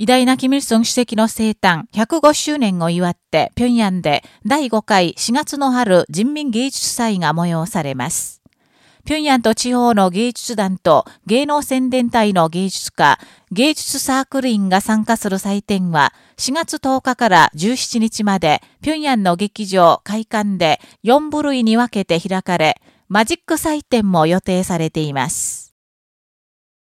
偉大なキム・ルソン主席の生誕105周年を祝って、平壌で第5回4月の春人民芸術祭が催されます。平壌と地方の芸術団と芸能宣伝隊の芸術家、芸術サークル員が参加する祭典は4月10日から17日まで平壌の劇場会館で4部類に分けて開かれ、マジック祭典も予定されています。